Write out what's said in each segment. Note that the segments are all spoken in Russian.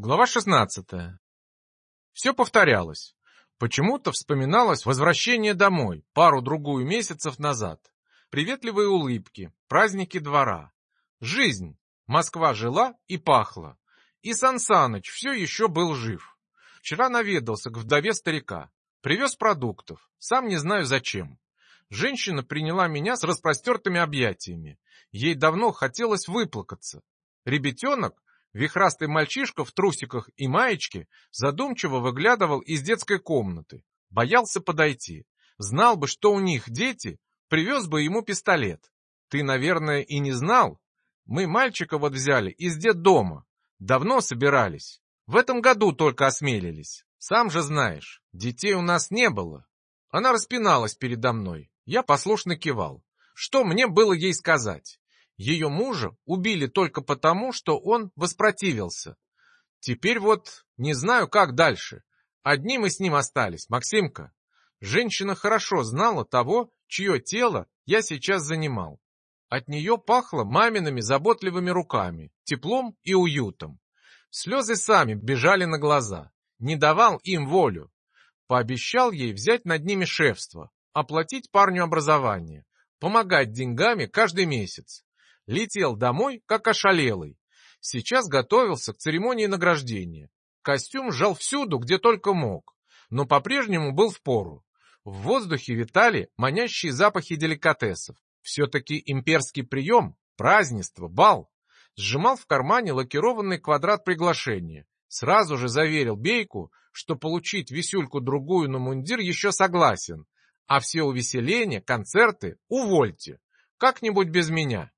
Глава 16. Все повторялось. Почему-то вспоминалось возвращение домой пару-другую месяцев назад. Приветливые улыбки, праздники двора. Жизнь. Москва жила и пахла. И Сан Саныч все еще был жив. Вчера наведался к вдове старика. Привез продуктов. Сам не знаю зачем. Женщина приняла меня с распростертыми объятиями. Ей давно хотелось выплакаться. Ребятенок, Вихрастый мальчишка в трусиках и маечке задумчиво выглядывал из детской комнаты. Боялся подойти. Знал бы, что у них дети, привез бы ему пистолет. Ты, наверное, и не знал. Мы мальчика вот взяли из детдома. Давно собирались. В этом году только осмелились. Сам же знаешь, детей у нас не было. Она распиналась передо мной. Я послушно кивал. Что мне было ей сказать? Ее мужа убили только потому, что он воспротивился. Теперь вот не знаю, как дальше. Одни мы с ним остались, Максимка. Женщина хорошо знала того, чье тело я сейчас занимал. От нее пахло мамиными заботливыми руками, теплом и уютом. Слезы сами бежали на глаза. Не давал им волю. Пообещал ей взять над ними шефство, оплатить парню образование, помогать деньгами каждый месяц. Летел домой, как ошалелый. Сейчас готовился к церемонии награждения. Костюм жал всюду, где только мог, но по-прежнему был в пору. В воздухе витали манящие запахи деликатесов. Все-таки имперский прием, празднество, бал. Сжимал в кармане лакированный квадрат приглашения. Сразу же заверил Бейку, что получить висюльку-другую на мундир еще согласен, а все увеселения, концерты увольте. Как-нибудь без меня.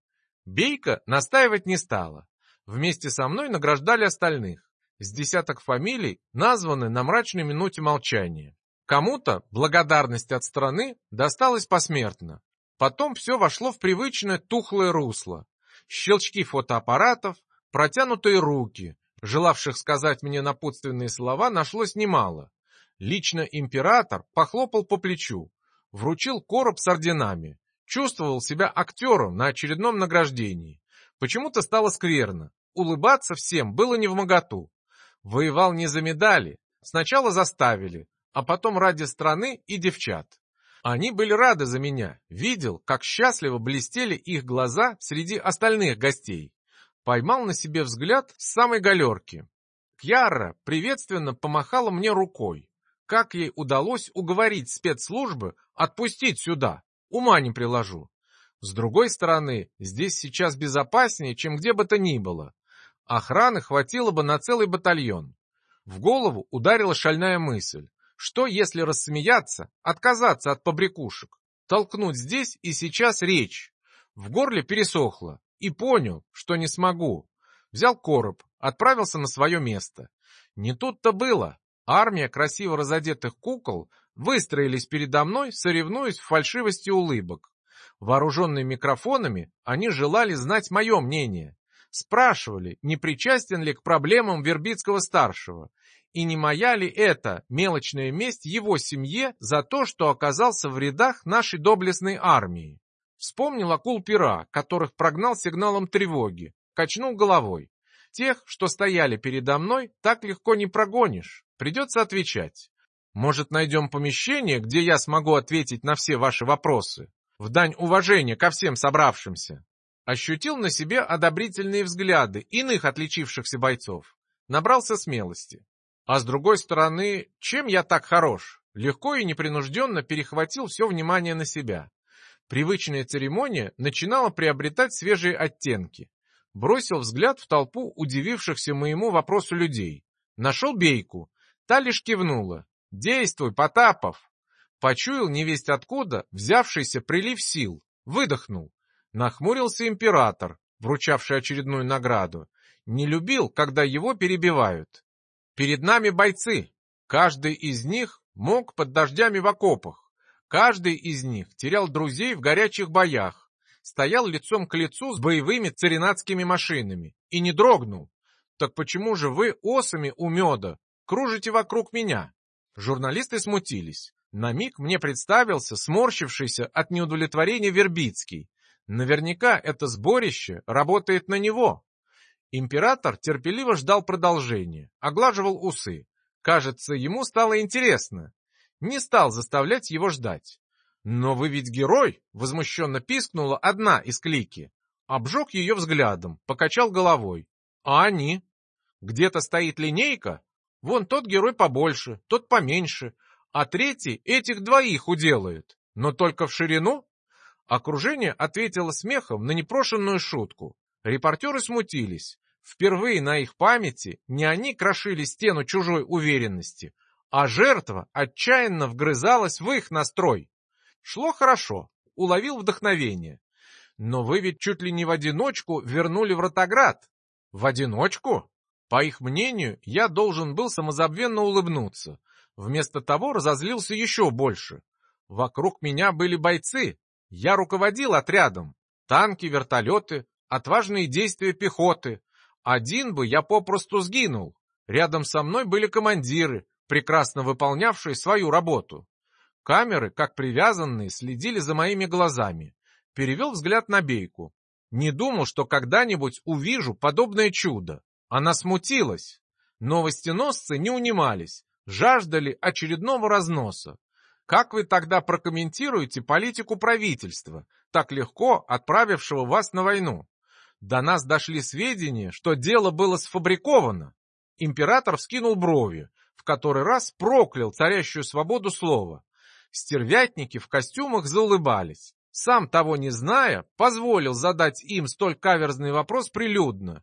Бейка настаивать не стала. Вместе со мной награждали остальных. С десяток фамилий названы на мрачной минуте молчания. Кому-то благодарность от страны досталась посмертно. Потом все вошло в привычное тухлое русло. Щелчки фотоаппаратов, протянутые руки. Желавших сказать мне напутственные слова нашлось немало. Лично император похлопал по плечу, вручил короб с орденами чувствовал себя актером на очередном награждении. Почему-то стало скверно. Улыбаться всем было не в моготу. Воевал не за медали. Сначала заставили, а потом ради страны и девчат. Они были рады за меня. Видел, как счастливо блестели их глаза среди остальных гостей. Поймал на себе взгляд с самой галерки. Кьяра приветственно помахала мне рукой. Как ей удалось уговорить спецслужбы отпустить сюда? Ума не приложу. С другой стороны, здесь сейчас безопаснее, чем где бы то ни было. Охраны хватило бы на целый батальон. В голову ударила шальная мысль. Что, если рассмеяться, отказаться от побрякушек? Толкнуть здесь и сейчас речь. В горле пересохло. И понял, что не смогу. Взял короб, отправился на свое место. Не тут-то было. Армия красиво разодетых кукол выстроились передо мной, соревнуясь в фальшивости улыбок. Вооруженные микрофонами, они желали знать мое мнение. Спрашивали, не причастен ли к проблемам Вербицкого-старшего, и не моя ли это мелочная месть его семье за то, что оказался в рядах нашей доблестной армии. Вспомнил акул пера, которых прогнал сигналом тревоги, качнул головой. Тех, что стояли передо мной, так легко не прогонишь, придется отвечать. Может, найдем помещение, где я смогу ответить на все ваши вопросы? В дань уважения ко всем собравшимся. Ощутил на себе одобрительные взгляды иных отличившихся бойцов. Набрался смелости. А с другой стороны, чем я так хорош? Легко и непринужденно перехватил все внимание на себя. Привычная церемония начинала приобретать свежие оттенки. Бросил взгляд в толпу удивившихся моему вопросу людей. Нашел бейку. Та лишь кивнула. «Действуй, Потапов!» Почуял невесть откуда взявшийся прилив сил, выдохнул. Нахмурился император, вручавший очередную награду. Не любил, когда его перебивают. Перед нами бойцы. Каждый из них мог под дождями в окопах. Каждый из них терял друзей в горячих боях. Стоял лицом к лицу с боевыми царинатскими машинами и не дрогнул. Так почему же вы осами у меда кружите вокруг меня? Журналисты смутились. На миг мне представился сморщившийся от неудовлетворения Вербицкий. Наверняка это сборище работает на него. Император терпеливо ждал продолжения, оглаживал усы. Кажется, ему стало интересно. Не стал заставлять его ждать. «Но вы ведь герой!» — возмущенно пискнула одна из клики. Обжег ее взглядом, покачал головой. «А они?» «Где-то стоит линейка? Вон тот герой побольше, тот поменьше, а третий этих двоих уделает. Но только в ширину?» Окружение ответило смехом на непрошенную шутку. Репортеры смутились. Впервые на их памяти не они крошили стену чужой уверенности, а жертва отчаянно вгрызалась в их настрой. Шло хорошо, уловил вдохновение. Но вы ведь чуть ли не в одиночку вернули Вратоград. В одиночку? По их мнению, я должен был самозабвенно улыбнуться. Вместо того разозлился еще больше. Вокруг меня были бойцы. Я руководил отрядом. Танки, вертолеты, отважные действия пехоты. Один бы я попросту сгинул. Рядом со мной были командиры, прекрасно выполнявшие свою работу. Камеры, как привязанные, следили за моими глазами. Перевел взгляд на Бейку. Не думал, что когда-нибудь увижу подобное чудо. Она смутилась. Новостеносцы не унимались, жаждали очередного разноса. Как вы тогда прокомментируете политику правительства, так легко отправившего вас на войну? До нас дошли сведения, что дело было сфабриковано. Император вскинул брови, в который раз проклял царящую свободу слова. Стервятники в костюмах заулыбались. Сам того не зная, позволил задать им столь каверзный вопрос прилюдно.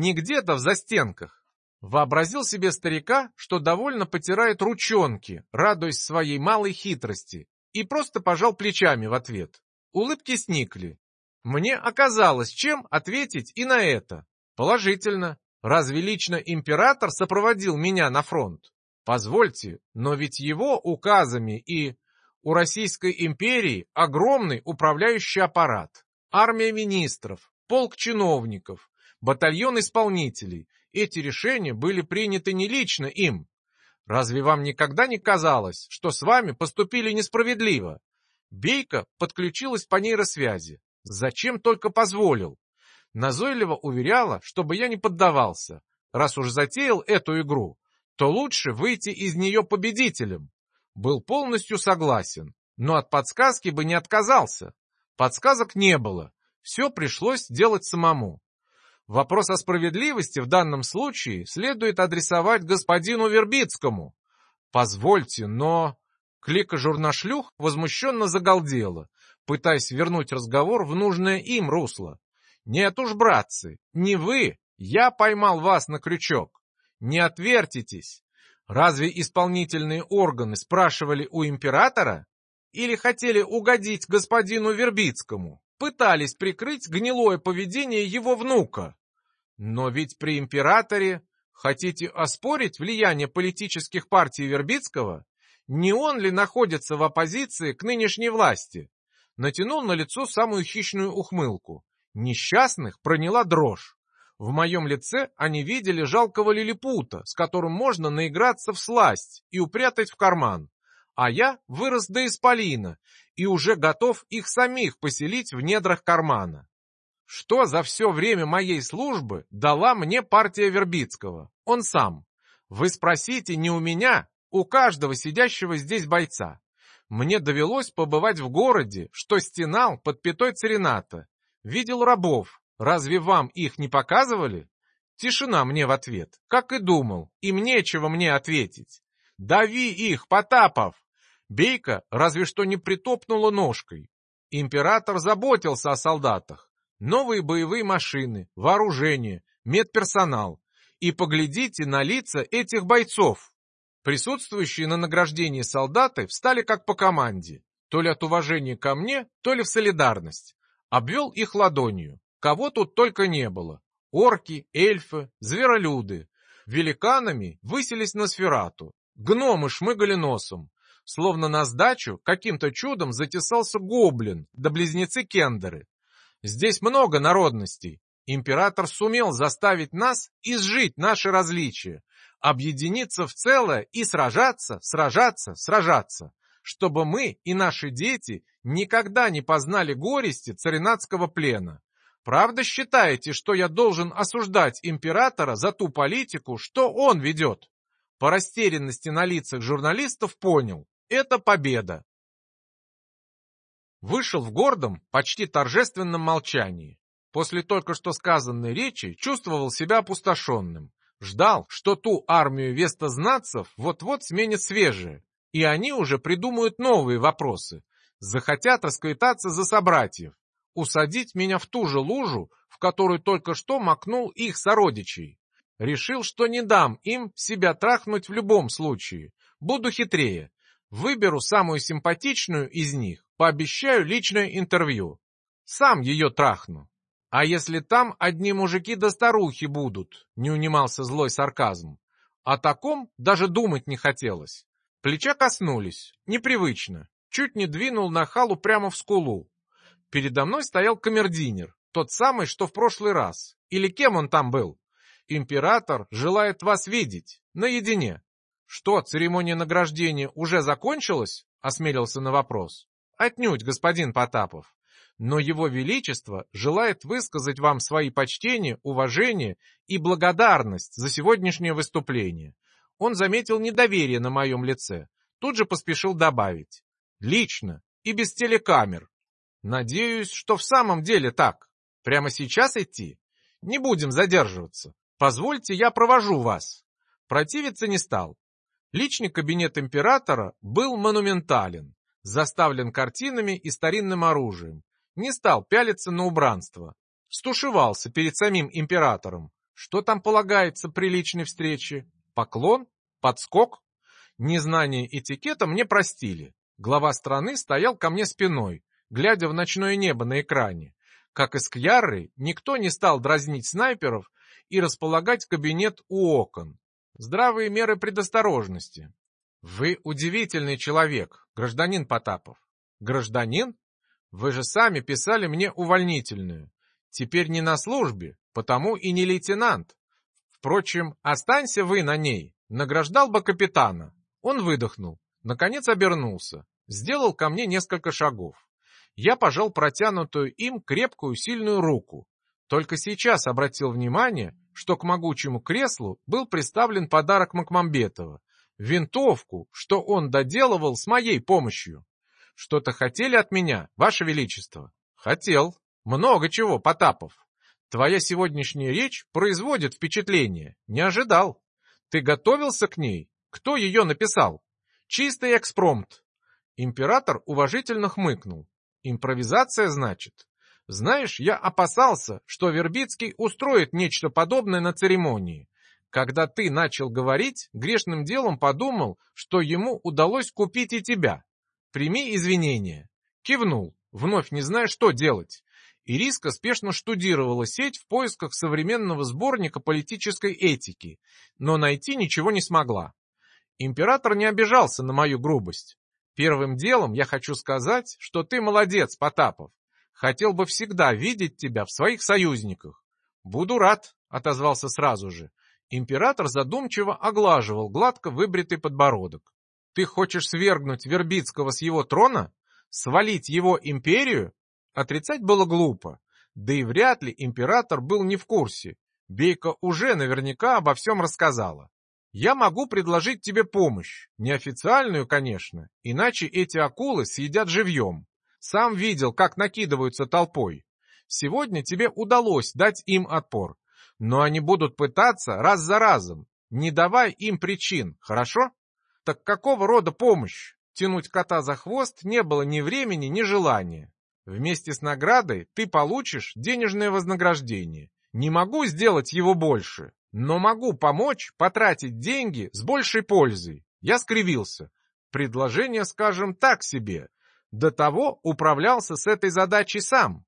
Не где-то в застенках. Вообразил себе старика, что довольно потирает ручонки, радуясь своей малой хитрости, и просто пожал плечами в ответ. Улыбки сникли. Мне оказалось, чем ответить и на это. Положительно. Разве лично император сопроводил меня на фронт? Позвольте, но ведь его указами и... У Российской империи огромный управляющий аппарат, армия министров, полк чиновников, батальон исполнителей. Эти решения были приняты не лично им. Разве вам никогда не казалось, что с вами поступили несправедливо? Бейка подключилась по нейросвязи. Зачем только позволил? Назойливо уверяла, чтобы я не поддавался. Раз уж затеял эту игру, то лучше выйти из нее победителем. Был полностью согласен, но от подсказки бы не отказался. Подсказок не было, все пришлось делать самому. Вопрос о справедливости в данном случае следует адресовать господину Вербицкому. Позвольте, но... Клика журнашлюх возмущенно загалдела, пытаясь вернуть разговор в нужное им русло. «Нет уж, братцы, не вы, я поймал вас на крючок. Не отвертитесь. Разве исполнительные органы спрашивали у императора? Или хотели угодить господину Вербицкому? Пытались прикрыть гнилое поведение его внука? Но ведь при императоре хотите оспорить влияние политических партий Вербицкого? Не он ли находится в оппозиции к нынешней власти? натянул на лицо самую хищную ухмылку. Несчастных проняла дрожь. В моем лице они видели жалкого лилипута, с которым можно наиграться в сласть и упрятать в карман. А я вырос до исполина и уже готов их самих поселить в недрах кармана. Что за все время моей службы дала мне партия Вербицкого? Он сам. Вы спросите не у меня, у каждого сидящего здесь бойца. Мне довелось побывать в городе, что стенал под пятой царината. Видел рабов. Разве вам их не показывали? Тишина мне в ответ. Как и думал, им нечего мне ответить. Дави их, Потапов! Бейка разве что не притопнула ножкой. Император заботился о солдатах. Новые боевые машины, вооружение, медперсонал. И поглядите на лица этих бойцов. Присутствующие на награждении солдаты встали как по команде, то ли от уважения ко мне, то ли в солидарность. Обвел их ладонью. Кого тут только не было. Орки, эльфы, зверолюды. Великанами выселись на сферату. Гномы шмыгали носом. Словно на сдачу каким-то чудом затесался гоблин, да близнецы кендеры. Здесь много народностей. Император сумел заставить нас изжить наши различия, объединиться в целое и сражаться, сражаться, сражаться, чтобы мы и наши дети никогда не познали горести царинатского плена. Правда считаете, что я должен осуждать императора за ту политику, что он ведет? По растерянности на лицах журналистов понял – это победа. Вышел в гордом, почти торжественном молчании. После только что сказанной речи чувствовал себя опустошенным. Ждал, что ту армию вестознатцев вот-вот сменит свежие, и они уже придумают новые вопросы. Захотят расквитаться за собратьев, усадить меня в ту же лужу, в которую только что макнул их сородичей. Решил, что не дам им себя трахнуть в любом случае. Буду хитрее. Выберу самую симпатичную из них, пообещаю личное интервью. Сам ее трахну. А если там одни мужики да старухи будут, не унимался злой сарказм. О таком даже думать не хотелось. Плеча коснулись, непривычно. Чуть не двинул на халу прямо в скулу. Передо мной стоял камердинер, тот самый, что в прошлый раз. Или кем он там был? Император желает вас видеть, наедине. Что, церемония награждения уже закончилась? Осмелился на вопрос. Отнюдь, господин Потапов. Но его величество желает высказать вам свои почтения, уважение и благодарность за сегодняшнее выступление. Он заметил недоверие на моем лице. Тут же поспешил добавить. Лично и без телекамер. Надеюсь, что в самом деле так. Прямо сейчас идти? Не будем задерживаться. Позвольте, я провожу вас. Противиться не стал. Личный кабинет императора был монументален, заставлен картинами и старинным оружием. Не стал пялиться на убранство. Стушевался перед самим императором. Что там полагается при личной встрече? Поклон? Подскок? Незнание этикета мне простили. Глава страны стоял ко мне спиной, глядя в ночное небо на экране. Как и с Кьярой, никто не стал дразнить снайперов и располагать кабинет у окон. Здравые меры предосторожности. Вы удивительный человек, гражданин Потапов. Гражданин? Вы же сами писали мне увольнительную. Теперь не на службе, потому и не лейтенант. Впрочем, останься вы на ней, награждал бы капитана. Он выдохнул, наконец обернулся, сделал ко мне несколько шагов я пожал протянутую им крепкую сильную руку. Только сейчас обратил внимание, что к могучему креслу был приставлен подарок Макмамбетова — винтовку, что он доделывал с моей помощью. Что-то хотели от меня, Ваше Величество? Хотел. Много чего, Потапов. Твоя сегодняшняя речь производит впечатление. Не ожидал. Ты готовился к ней? Кто ее написал? Чистый экспромт. Император уважительно хмыкнул. Импровизация, значит? Знаешь, я опасался, что Вербицкий устроит нечто подобное на церемонии. Когда ты начал говорить, грешным делом подумал, что ему удалось купить и тебя. Прими извинения. Кивнул, вновь не зная, что делать. Ириска спешно штудировала сеть в поисках современного сборника политической этики, но найти ничего не смогла. Император не обижался на мою грубость. Первым делом я хочу сказать, что ты молодец, Потапов. Хотел бы всегда видеть тебя в своих союзниках. Буду рад, отозвался сразу же. Император задумчиво оглаживал гладко выбритый подбородок. Ты хочешь свергнуть Вербицкого с его трона? Свалить его империю? Отрицать было глупо. Да и вряд ли император был не в курсе. Бейка уже наверняка обо всем рассказала. Я могу предложить тебе помощь, неофициальную, конечно, иначе эти акулы съедят живьем. Сам видел, как накидываются толпой. Сегодня тебе удалось дать им отпор, но они будут пытаться раз за разом. Не давай им причин, хорошо? Так какого рода помощь? Тянуть кота за хвост не было ни времени, ни желания. Вместе с наградой ты получишь денежное вознаграждение. Не могу сделать его больше, но могу помочь потратить деньги с большей пользой. Я скривился. Предложение, скажем, так себе. До того управлялся с этой задачей сам.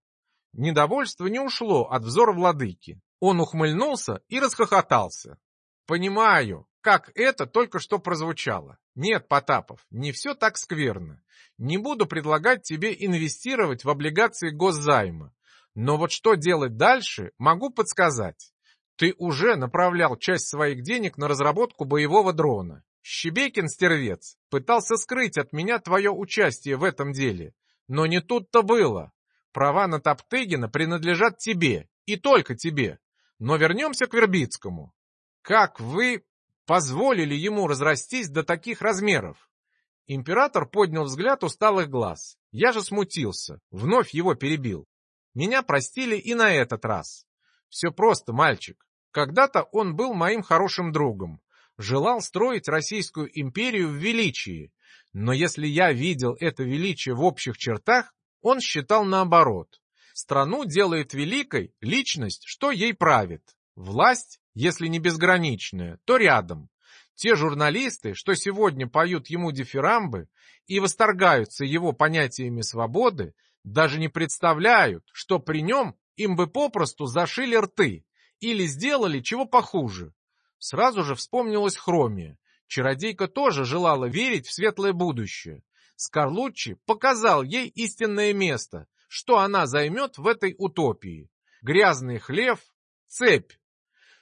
Недовольство не ушло от взора владыки. Он ухмыльнулся и расхохотался. Понимаю, как это только что прозвучало. Нет, Потапов, не все так скверно. Не буду предлагать тебе инвестировать в облигации госзайма. Но вот что делать дальше, могу подсказать. Ты уже направлял часть своих денег на разработку боевого дрона. Щебекин, стервец, пытался скрыть от меня твое участие в этом деле. Но не тут-то было. Права на Топтыгина принадлежат тебе, и только тебе. Но вернемся к Вербицкому. Как вы позволили ему разрастись до таких размеров? Император поднял взгляд усталых глаз. Я же смутился, вновь его перебил. Меня простили и на этот раз. Все просто, мальчик. Когда-то он был моим хорошим другом. Желал строить Российскую империю в величии. Но если я видел это величие в общих чертах, он считал наоборот. Страну делает великой личность, что ей правит. Власть, если не безграничная, то рядом. Те журналисты, что сегодня поют ему дифирамбы и восторгаются его понятиями свободы, даже не представляют, что при нем им бы попросту зашили рты или сделали чего похуже. Сразу же вспомнилась Хромия. Чародейка тоже желала верить в светлое будущее. Скарлуччи показал ей истинное место, что она займет в этой утопии. Грязный хлев, цепь.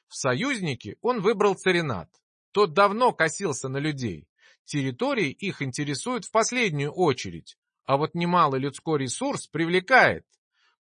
В союзники он выбрал царинат. Тот давно косился на людей. Территории их интересуют в последнюю очередь, а вот немалый людской ресурс привлекает.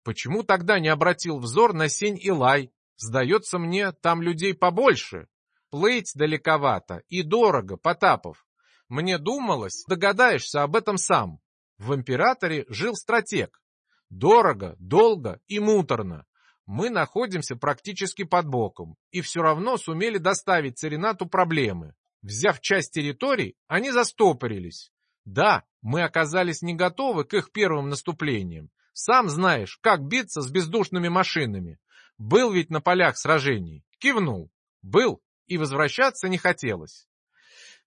Почему тогда не обратил взор на сень и лай? Сдается мне, там людей побольше. Плыть далековато и дорого, Потапов. Мне думалось, догадаешься об этом сам. В императоре жил стратег. Дорого, долго и муторно. Мы находимся практически под боком и все равно сумели доставить Царинату проблемы. Взяв часть территорий, они застопорились. Да, мы оказались не готовы к их первым наступлениям. Сам знаешь, как биться с бездушными машинами. Был ведь на полях сражений. Кивнул. Был, и возвращаться не хотелось.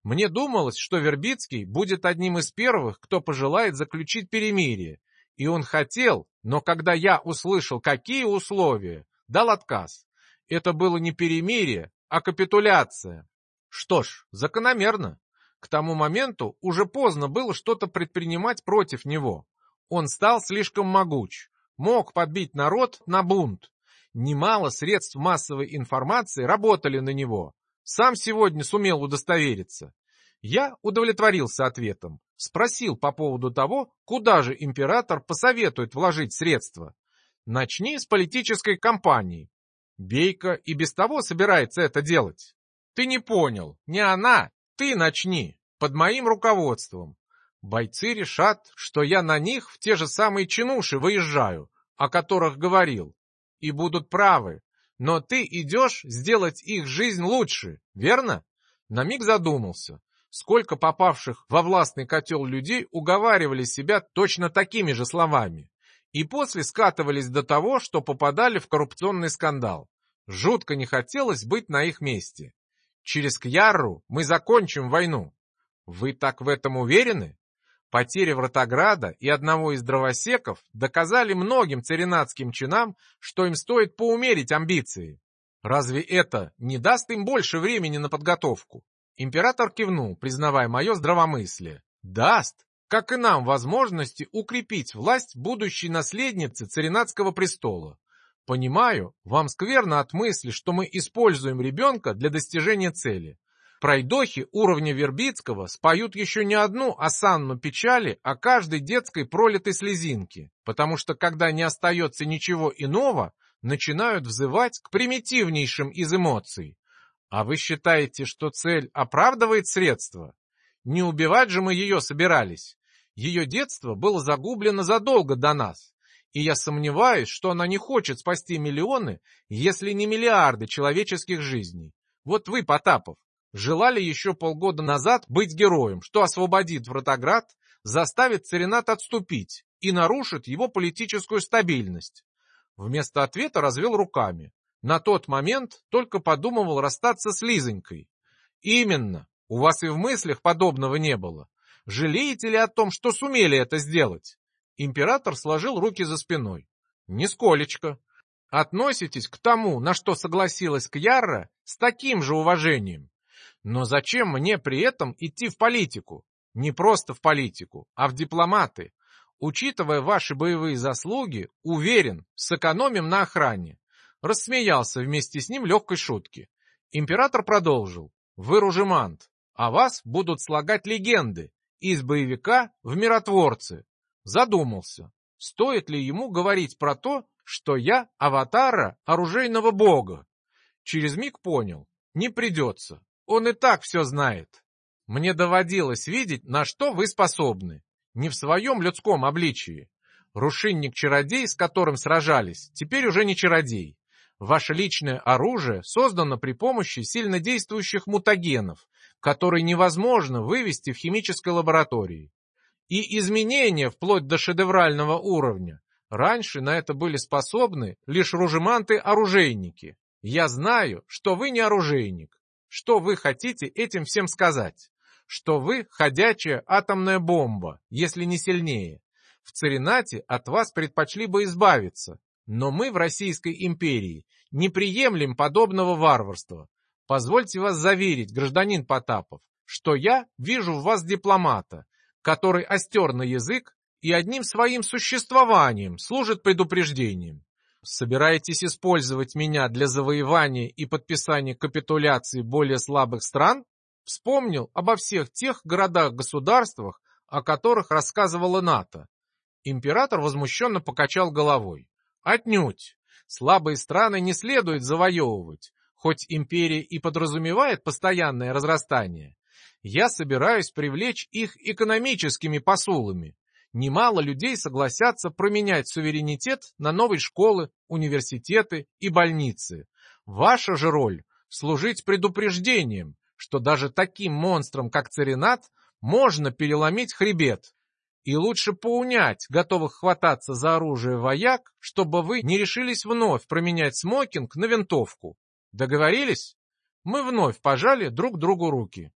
Мне думалось, что Вербицкий будет одним из первых, кто пожелает заключить перемирие. И он хотел, но когда я услышал, какие условия, дал отказ. Это было не перемирие, а капитуляция. Что ж, закономерно. К тому моменту уже поздно было что-то предпринимать против него. Он стал слишком могуч, мог подбить народ на бунт. Немало средств массовой информации работали на него. Сам сегодня сумел удостовериться. Я удовлетворился ответом. Спросил по поводу того, куда же император посоветует вложить средства. Начни с политической кампании. Бейка и без того собирается это делать. Ты не понял, не она, ты начни, под моим руководством. Бойцы решат, что я на них в те же самые чинуши выезжаю, о которых говорил, и будут правы. Но ты идешь сделать их жизнь лучше, верно? На миг задумался. Сколько попавших во властный котел людей уговаривали себя точно такими же словами. И после скатывались до того, что попадали в коррупционный скандал. Жутко не хотелось быть на их месте. Через Кьярру мы закончим войну. Вы так в этом уверены? Потери Вратограда и одного из дровосеков доказали многим царинатским чинам, что им стоит поумерить амбиции. Разве это не даст им больше времени на подготовку? Император кивнул, признавая мое здравомыслие. Даст, как и нам, возможности укрепить власть будущей наследницы царинатского престола. Понимаю, вам скверно от мысли, что мы используем ребенка для достижения цели. Пройдохи уровня Вербицкого споют еще не одну осанну печали о каждой детской пролитой слезинке, потому что когда не остается ничего иного, начинают взывать к примитивнейшим из эмоций. А вы считаете, что цель оправдывает средства? Не убивать же мы ее собирались. Ее детство было загублено задолго до нас и я сомневаюсь, что она не хочет спасти миллионы, если не миллиарды человеческих жизней. Вот вы, Потапов, желали еще полгода назад быть героем, что освободит Вратоград, заставит Царинат отступить и нарушит его политическую стабильность. Вместо ответа развел руками. На тот момент только подумывал расстаться с Лизонькой. Именно, у вас и в мыслях подобного не было. Жалеете ли о том, что сумели это сделать? Император сложил руки за спиной. «Нисколечко. Относитесь к тому, на что согласилась Кьяра, с таким же уважением. Но зачем мне при этом идти в политику? Не просто в политику, а в дипломаты. Учитывая ваши боевые заслуги, уверен, сэкономим на охране». Рассмеялся вместе с ним легкой шутки. Император продолжил. «Вы ружемант, а вас будут слагать легенды из боевика в миротворцы. Задумался. стоит ли ему говорить про то, что я аватара оружейного бога. Через миг понял, не придется, он и так все знает. Мне доводилось видеть, на что вы способны, не в своем людском обличии. Рушинник-чародей, с которым сражались, теперь уже не чародей. Ваше личное оружие создано при помощи сильнодействующих мутагенов, которые невозможно вывести в химической лаборатории. И изменения вплоть до шедеврального уровня. Раньше на это были способны лишь ружеманты-оружейники. Я знаю, что вы не оружейник. Что вы хотите этим всем сказать? Что вы ходячая атомная бомба, если не сильнее. В Царинате от вас предпочли бы избавиться, но мы в Российской империи не приемлем подобного варварства. Позвольте вас заверить, гражданин Потапов, что я вижу в вас дипломата, который остер на язык и одним своим существованием служит предупреждением. Собираетесь использовать меня для завоевания и подписания капитуляции более слабых стран? Вспомнил обо всех тех городах-государствах, о которых рассказывала НАТО. Император возмущенно покачал головой. Отнюдь. Слабые страны не следует завоевывать, хоть империя и подразумевает постоянное разрастание. Я собираюсь привлечь их экономическими посулами. Немало людей согласятся променять суверенитет на новые школы, университеты и больницы. Ваша же роль – служить предупреждением, что даже таким монстрам, как Царинат, можно переломить хребет. И лучше поунять готовых хвататься за оружие вояк, чтобы вы не решились вновь променять смокинг на винтовку. Договорились? Мы вновь пожали друг другу руки.